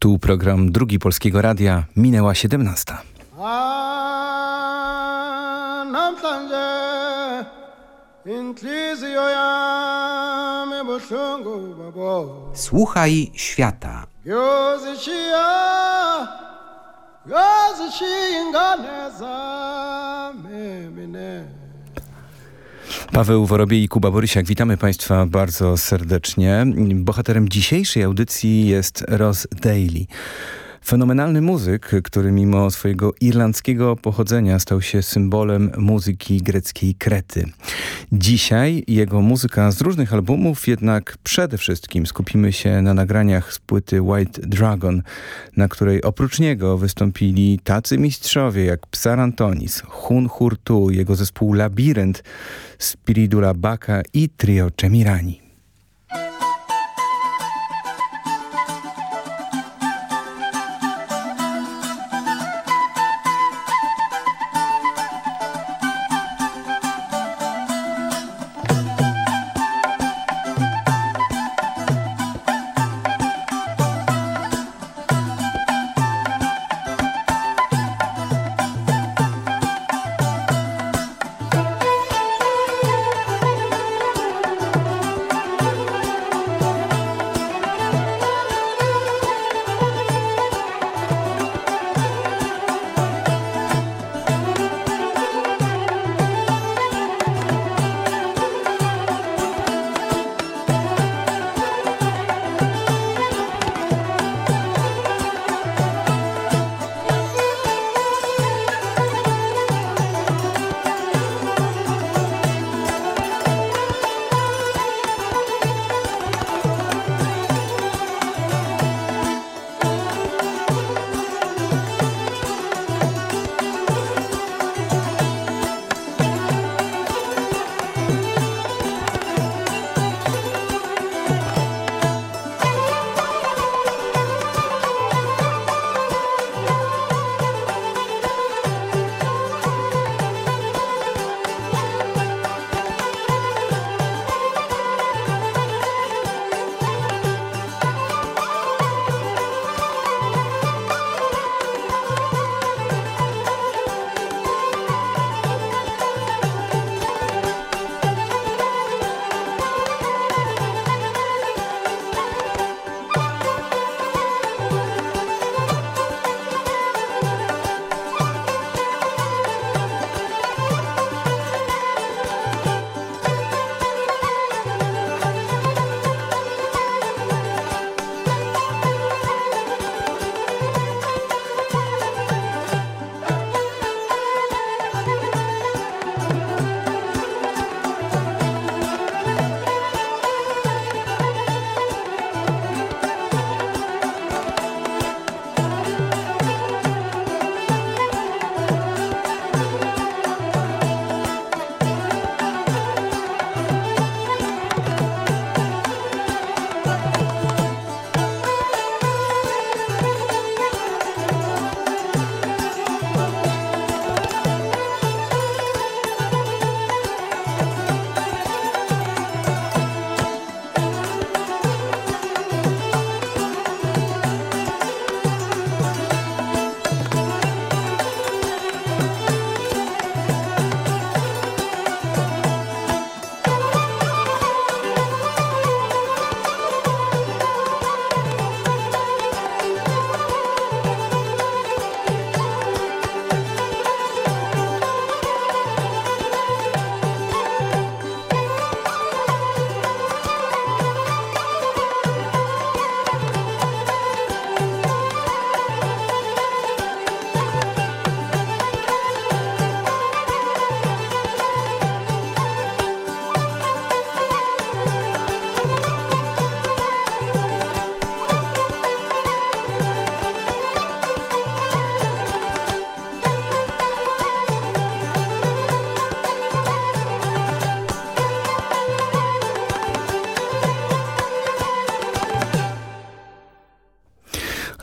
Tu program Drugi Polskiego Radia. Minęła 17. Słuchaj świata. Paweł Worobie i Kuba Borysiak, witamy Państwa bardzo serdecznie. Bohaterem dzisiejszej audycji jest Ross Daly. Fenomenalny muzyk, który mimo swojego irlandzkiego pochodzenia stał się symbolem muzyki greckiej Krety. Dzisiaj jego muzyka z różnych albumów, jednak przede wszystkim skupimy się na nagraniach z płyty White Dragon, na której oprócz niego wystąpili tacy mistrzowie jak Psar Antonis, Hun Hurtu, jego zespół Labirynt, Spiridula Baka i trio Cemirani.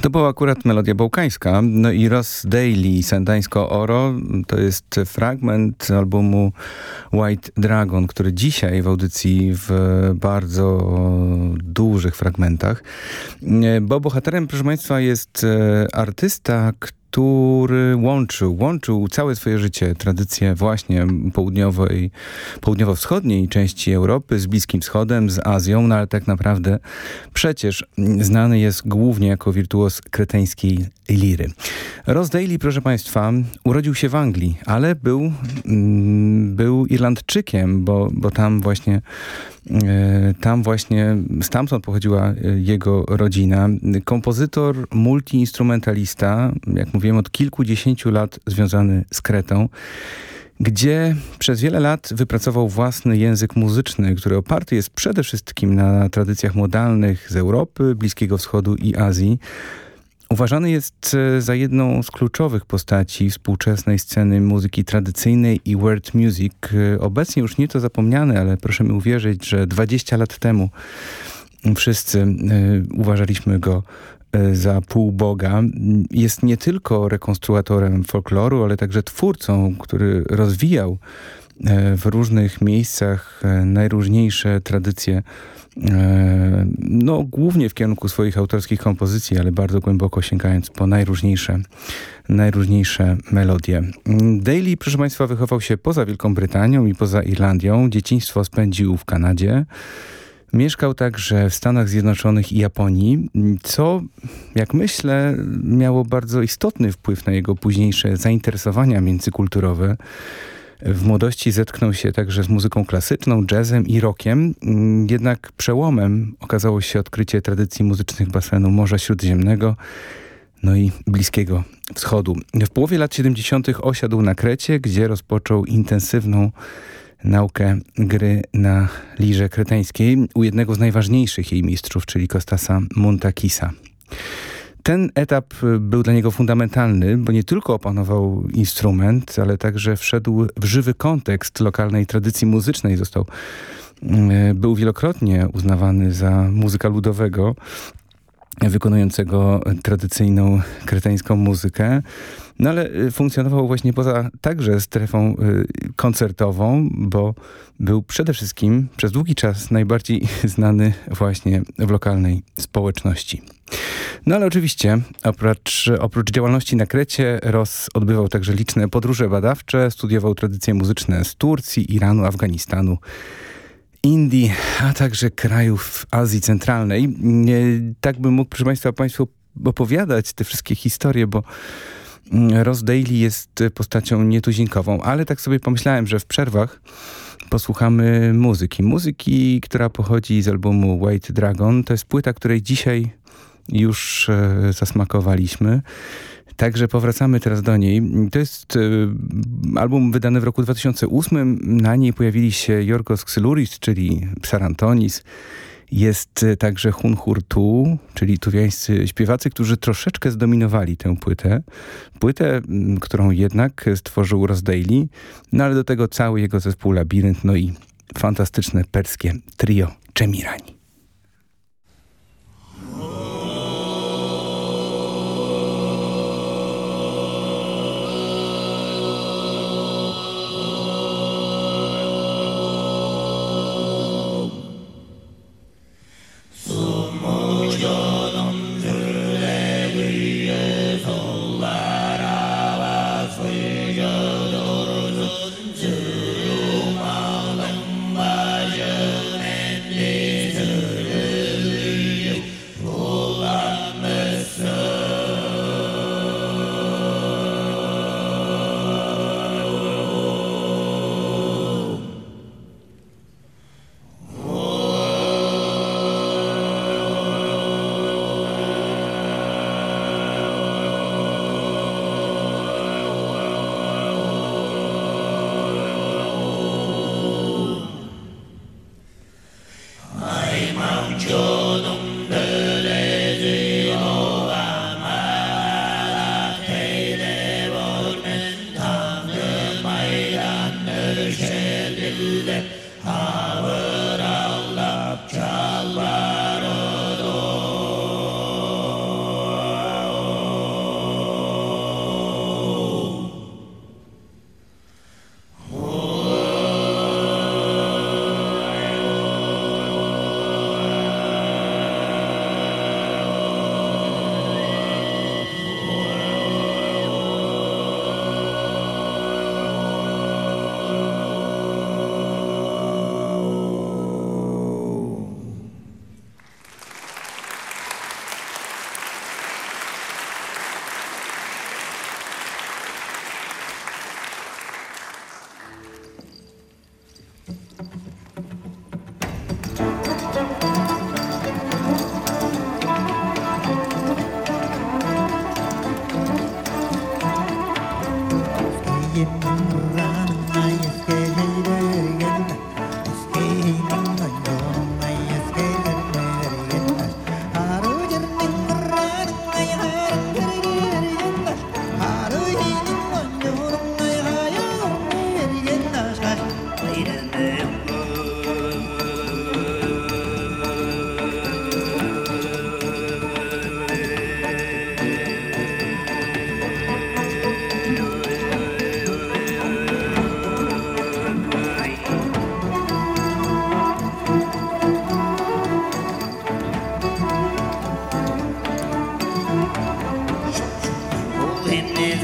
To była akurat melodia bałkańska. No i Ross Daily, Sandańsko Oro, to jest fragment albumu White Dragon, który dzisiaj w audycji w bardzo dużych fragmentach. Bo bohaterem, proszę Państwa, jest e, artysta, który łączył, łączył całe swoje życie tradycje właśnie południowej, południowo-wschodniej części Europy z Bliskim Wschodem, z Azją, no ale tak naprawdę przecież znany jest głównie jako wirtuos kreteńskiej liry. Ross Daly, proszę Państwa, urodził się w Anglii, ale był, mm, był Irlandczykiem, bo, bo tam właśnie tam właśnie, stamtąd pochodziła e, jego rodzina. Kompozytor, multiinstrumentalista, jak mówiłem, od kilkudziesięciu lat związany z Kretą gdzie przez wiele lat wypracował własny język muzyczny, który oparty jest przede wszystkim na tradycjach modalnych z Europy, Bliskiego Wschodu i Azji. Uważany jest e, za jedną z kluczowych postaci współczesnej sceny muzyki tradycyjnej i world music. E, obecnie już nie to zapomniane, ale proszę mi uwierzyć, że 20 lat temu wszyscy y, uważaliśmy go za półboga. Jest nie tylko rekonstruatorem folkloru, ale także twórcą, który rozwijał w różnych miejscach najróżniejsze tradycje E, no głównie w kierunku swoich autorskich kompozycji, ale bardzo głęboko sięgając po najróżniejsze, najróżniejsze melodie. Daly, proszę Państwa, wychował się poza Wielką Brytanią i poza Irlandią. Dzieciństwo spędził w Kanadzie. Mieszkał także w Stanach Zjednoczonych i Japonii, co, jak myślę, miało bardzo istotny wpływ na jego późniejsze zainteresowania międzykulturowe. W młodości zetknął się także z muzyką klasyczną, jazzem i rockiem, mm, jednak przełomem okazało się odkrycie tradycji muzycznych basenu Morza Śródziemnego, no i Bliskiego Wschodu. W połowie lat 70. osiadł na Krecie, gdzie rozpoczął intensywną naukę gry na lirze kreteńskiej u jednego z najważniejszych jej mistrzów, czyli Kostasa Muntakisa. Ten etap y, był dla niego fundamentalny, bo nie tylko opanował instrument, ale także wszedł w żywy kontekst lokalnej tradycji muzycznej. Został, y, był wielokrotnie uznawany za muzyka ludowego, wykonującego tradycyjną kreteńską muzykę. No ale y, funkcjonował właśnie poza także strefą koncertową, bo był przede wszystkim przez długi czas najbardziej znany właśnie w lokalnej społeczności. No ale oczywiście, oprócz, oprócz działalności na Krecie, Ross odbywał także liczne podróże badawcze, studiował tradycje muzyczne z Turcji, Iranu, Afganistanu, Indii, a także krajów Azji Centralnej. Tak bym mógł, proszę Państwa, Państwu opowiadać te wszystkie historie, bo Ross Daly jest postacią nietuzinkową, ale tak sobie pomyślałem, że w przerwach posłuchamy muzyki. Muzyki, która pochodzi z albumu White Dragon. To jest płyta, której dzisiaj już e, zasmakowaliśmy. Także powracamy teraz do niej. To jest e, album wydany w roku 2008. Na niej pojawili się Jorgos Xyluris, czyli Psarantonis. Jest e, także Hunhur Tu, czyli tuwiańscy śpiewacy, którzy troszeczkę zdominowali tę płytę. Płytę, którą jednak stworzył Ross Daly, no ale do tego cały jego zespół Labirynt, no i fantastyczne perskie trio Czemirani. Holding his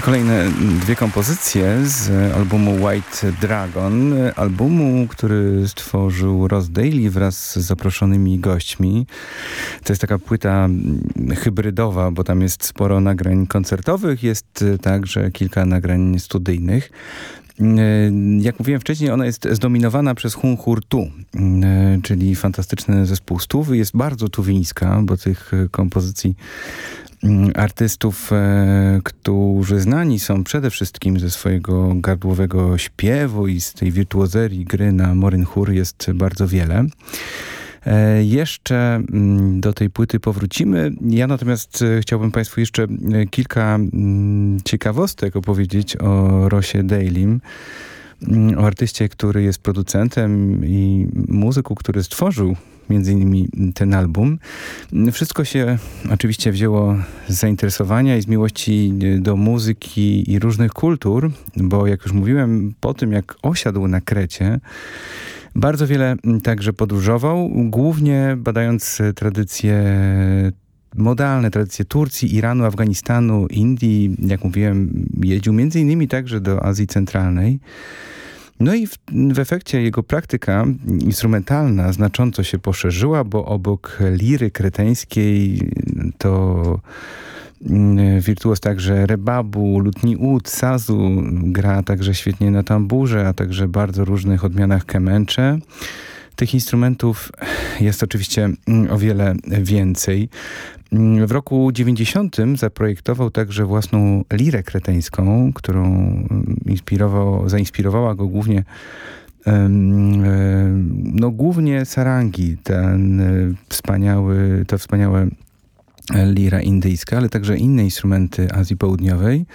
Kolejne dwie kompozycje z albumu White Dragon, albumu, który stworzył Ross Daly wraz z zaproszonymi gośćmi. To jest taka płyta hybrydowa, bo tam jest sporo nagrań koncertowych, jest także kilka nagrań studyjnych. Jak mówiłem wcześniej, ona jest zdominowana przez Hun Hur Tu, czyli fantastyczny zespół stówy. Jest bardzo tuwińska, bo tych kompozycji artystów, e, którzy znani są przede wszystkim ze swojego gardłowego śpiewu i z tej wirtuozerii gry na Moryn Chór jest bardzo wiele. E, jeszcze mm, do tej płyty powrócimy. Ja natomiast e, chciałbym Państwu jeszcze kilka mm, ciekawostek opowiedzieć o Rosie Dailym o artyście, który jest producentem i muzyku, który stworzył między innymi ten album. Wszystko się oczywiście wzięło z zainteresowania i z miłości do muzyki i różnych kultur, bo jak już mówiłem, po tym jak osiadł na Krecie, bardzo wiele także podróżował, głównie badając tradycje modalne tradycje Turcji, Iranu, Afganistanu, Indii. Jak mówiłem, jeździł między innymi także do Azji Centralnej. No i w, w, efekcie jego praktyka instrumentalna znacząco się poszerzyła, bo obok liry kreteńskiej to mm, wirtuos także rebabu, lutni ud, sazu, gra także świetnie na tamburze, a także bardzo różnych odmianach kemencze. Tych instrumentów jest oczywiście mm, o wiele więcej. Mm, w roku 90 zaprojektował także własną lirę kreteńską, którą mm, inspirował, zainspirowała go głównie no głównie sarangi, ten e, wspaniały, to wspaniałe lira indyjska, ale także inne instrumenty Azji Południowej.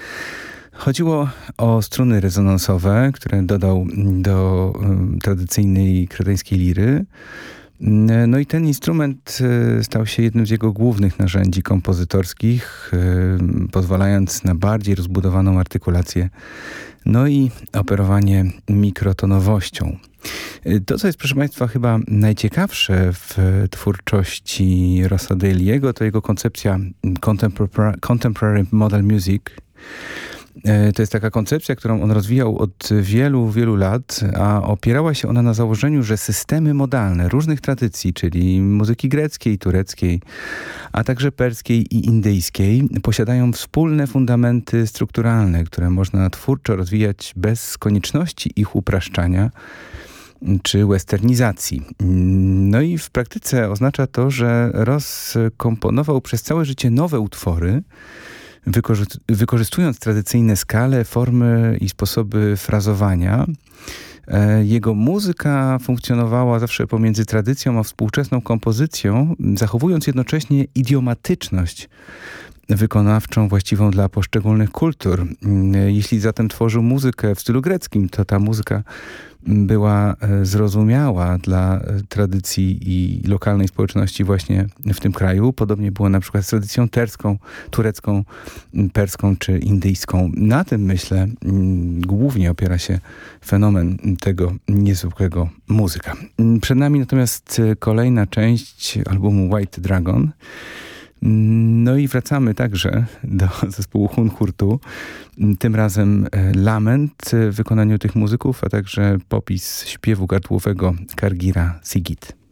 Chodziło o struny rezonansowe, które dodał do tradycyjnej kreteńskiej liry. No i ten instrument e, stał się jednym z jego głównych narzędzi kompozytorskich, pozwalając na bardziej rozbudowaną artykulację, no i operowanie mikrotonowością. E, to, co jest, proszę Państwa, chyba najciekawsze w twórczości Rosadeliego, to jego koncepcja contemporary, model music, to jest taka koncepcja, którą on rozwijał od wielu, wielu lat, a opierała się ona na założeniu, że systemy modalne różnych tradycji, czyli muzyki greckiej, tureckiej, a także perskiej i indyjskiej, posiadają wspólne fundamenty strukturalne, które można twórczo rozwijać bez konieczności ich upraszczania czy westernizacji. No i w praktyce oznacza to, że Ross komponował przez całe życie nowe utwory, wykorzystując tradycyjne skale, formy i sposoby frazowania. E, jego muzyka funkcjonowała zawsze pomiędzy tradycją a współczesną kompozycją, zachowując jednocześnie idiomatyczność wykonawczą właściwą dla poszczególnych kultur. Mm, jeśli zatem tworzył muzykę w stylu greckim, to ta muzyka była e, zrozumiała dla e, tradycji i lokalnej społeczności właśnie w tym kraju. Podobnie było na przykład z tradycją terską, turecką, perską czy indyjską. Na tym myślę głównie opiera się fenomen tego niezwykłego muzyka. Przed nami natomiast e, kolejna część albumu White Dragon. No i wracamy także do zespołu Hunhurtu. Tym razem e, lament w wykonaniu tych muzyków, a także popis śpiewu gardłowego Kargira Sigit.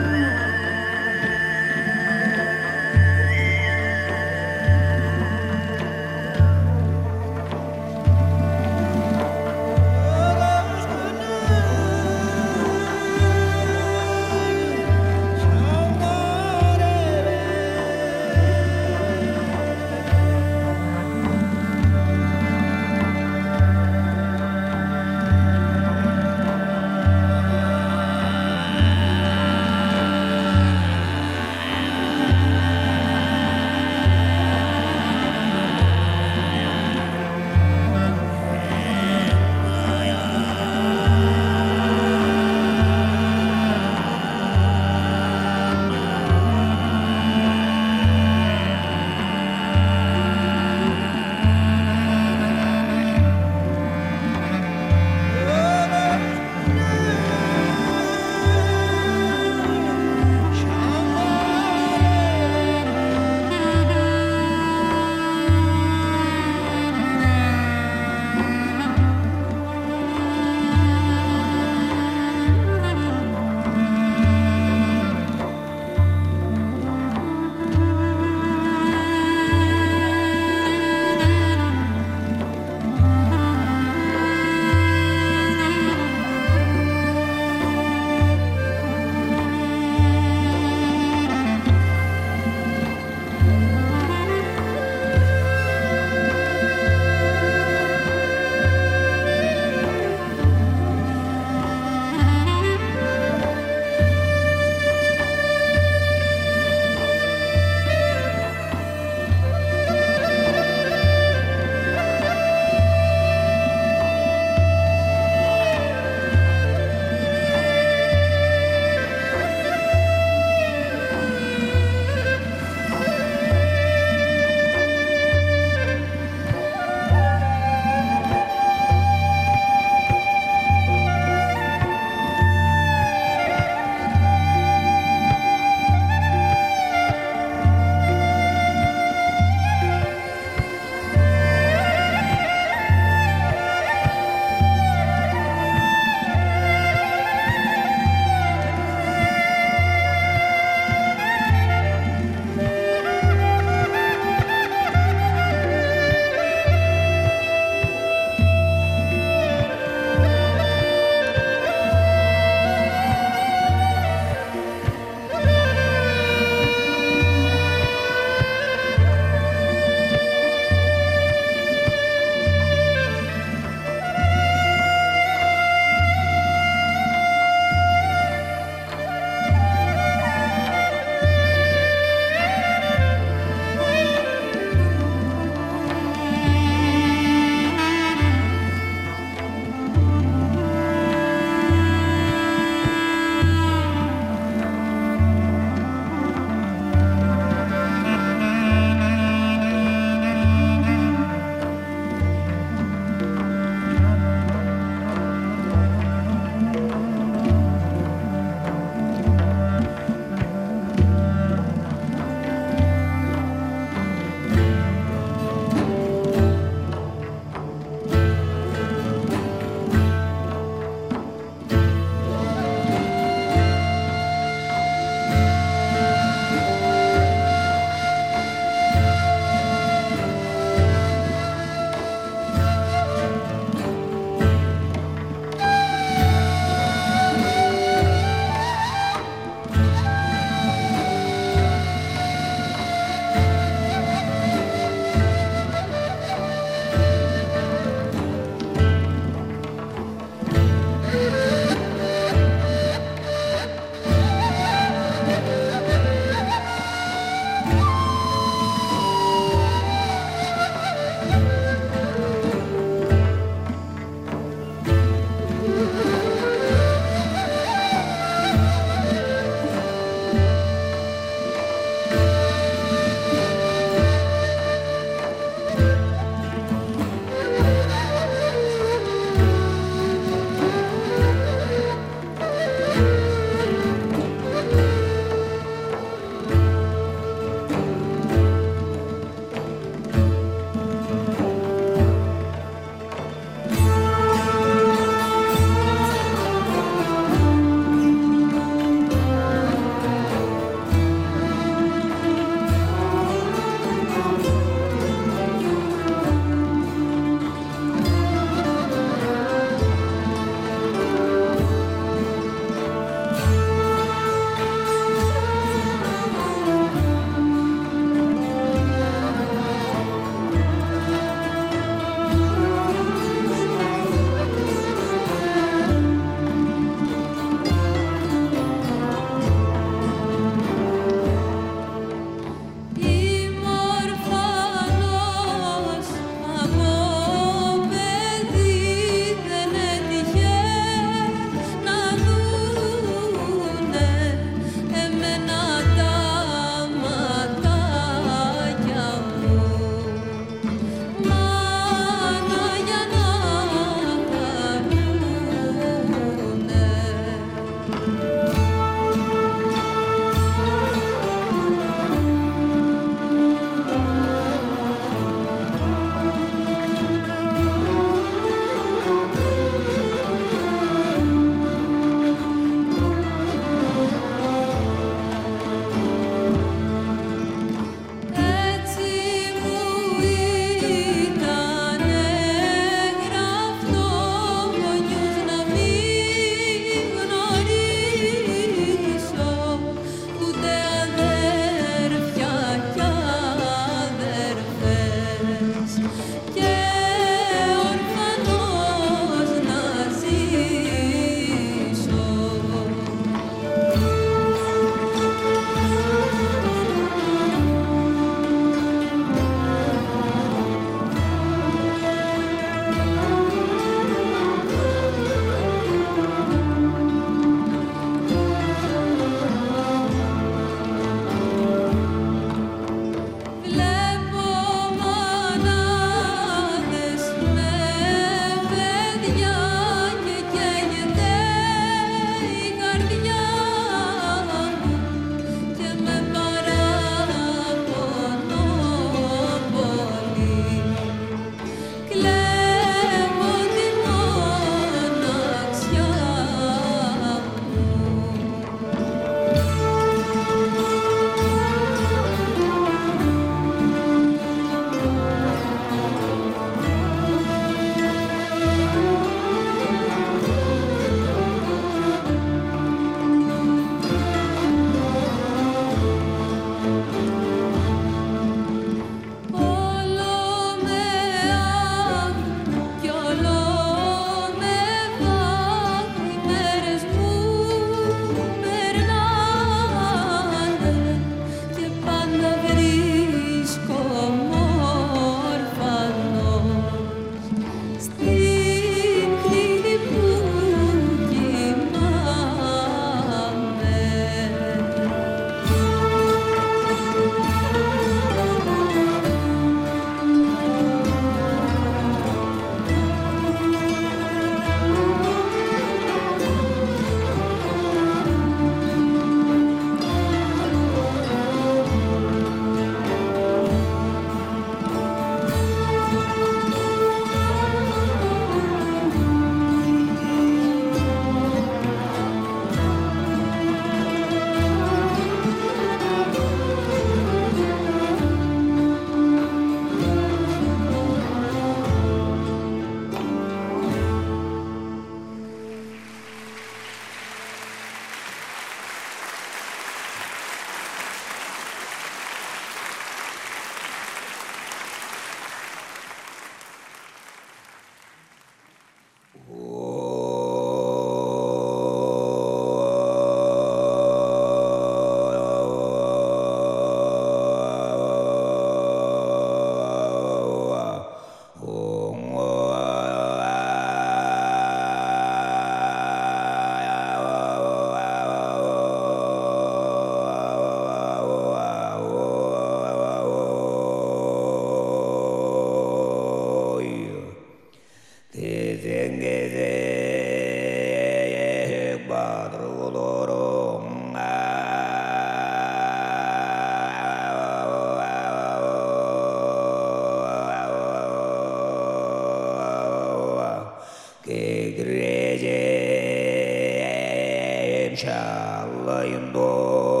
inşallah yundur.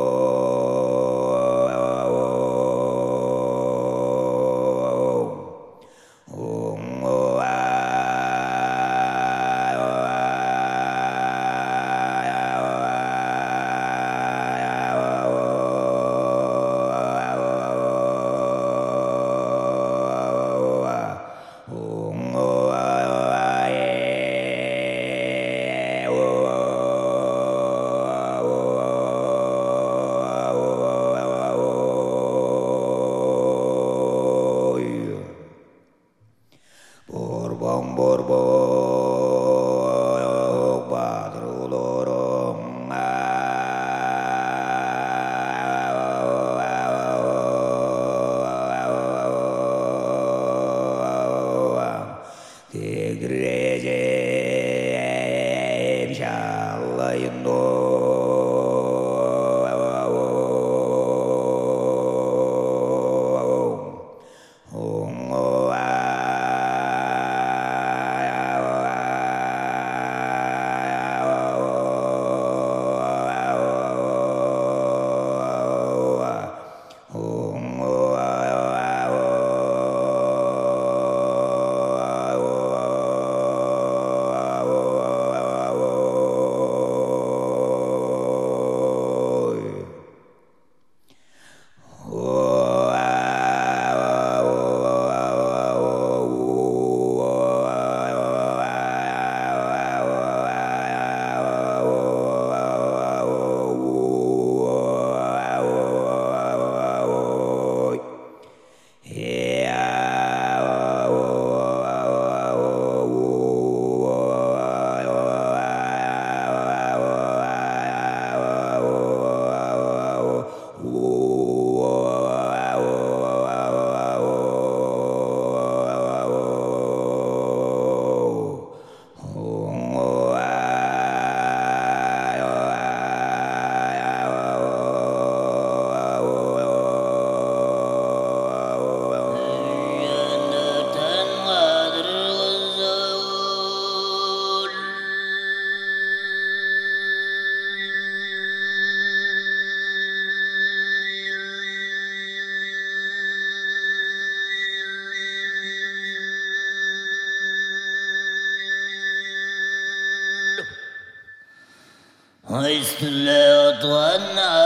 استليت وانا على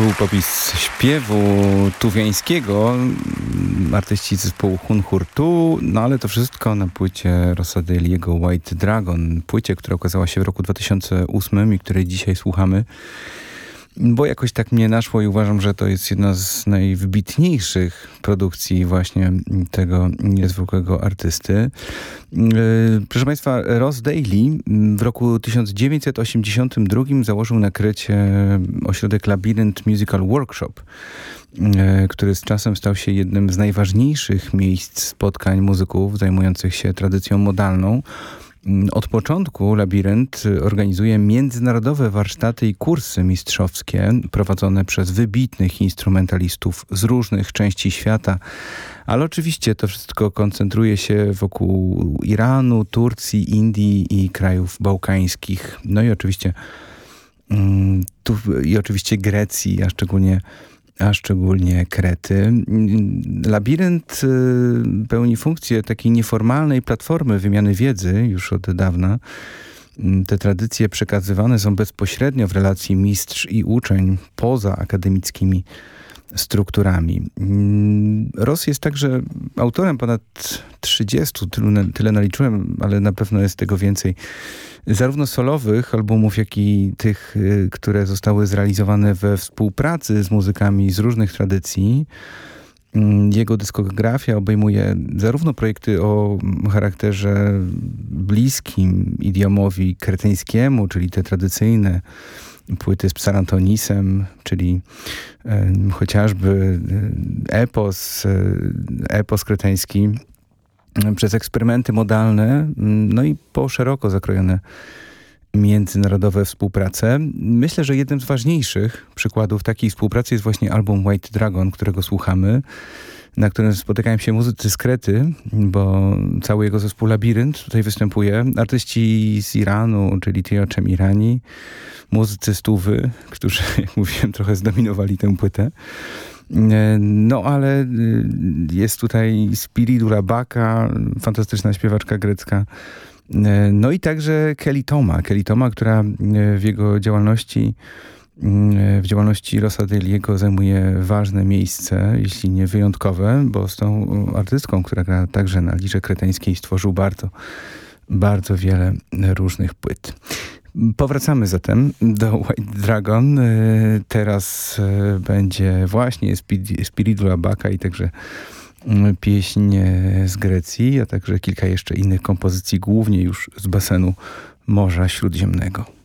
To był popis śpiewu tuwiańskiego, mm, artyści zespołu Hun Hurtu, no ale to wszystko na płycie Rosadeliego White Dragon, płycie, która ukazała się w roku 2008 i której dzisiaj słuchamy. Bo jakoś tak mnie naszło i uważam, że to jest jedna z najwybitniejszych produkcji właśnie tego niezwykłego artysty. Yy, proszę Państwa, Ross Daly w roku 1982 założył na Krecie ośrodek Labyrinth Musical Workshop, yy, który z czasem stał się jednym z najważniejszych miejsc spotkań muzyków zajmujących się tradycją modalną. Mm, od początku Labirynt organizuje międzynarodowe warsztaty i kursy mistrzowskie prowadzone przez wybitnych instrumentalistów z różnych części świata, ale oczywiście to wszystko koncentruje się wokół Iranu, Turcji, Indii i krajów bałkańskich. No i oczywiście, mm, tu, i oczywiście Grecji, a szczególnie a szczególnie Krety. Labirynt y, pełni funkcję takiej nieformalnej platformy wymiany wiedzy już od dawna. Te tradycje przekazywane są bezpośrednio w relacji mistrz i uczeń poza akademickimi strukturami. Ross jest także autorem ponad 30, tyle, tyle naliczyłem, ale na pewno jest tego więcej zarówno solowych albumów, jak i tych, y, które zostały zrealizowane we współpracy z muzykami z różnych tradycji. Mm, jego dyskografia obejmuje zarówno projekty o charakterze bliskim idiomowi kretyńskiemu, czyli te tradycyjne płyty z Psarantonisem, czyli e, chociażby e, epos, e, epos kreteński, przez eksperymenty modalne, no i po szeroko zakrojone międzynarodowe współprace. Myślę, że jednym z ważniejszych przykładów takiej współpracy jest właśnie album White Dragon, którego słuchamy, na którym spotykają się muzycy z Krety, bo cały jego zespół Labirynt tutaj występuje. Artyści z Iranu, czyli Tioczem Irani, muzycy z Tuwy, którzy, jak mówiłem, trochę zdominowali tę płytę. No ale y, jest tutaj Spiridula Baka, fantastyczna śpiewaczka grecka. No i także Kelly Toma. Kelly Toma, która e, w jego działalności w działalności Rosadeliego zajmuje ważne miejsce, jeśli nie wyjątkowe, bo z tą artystką, która gra także na lirze kreteńskiej stworzył bardzo, bardzo wiele różnych płyt. Powracamy zatem do White Dragon. E, teraz e, będzie właśnie Spiridula Baka i także mm, pieśń e, z Grecji, a także kilka jeszcze innych kompozycji, głównie już z basenu Morza Śródziemnego.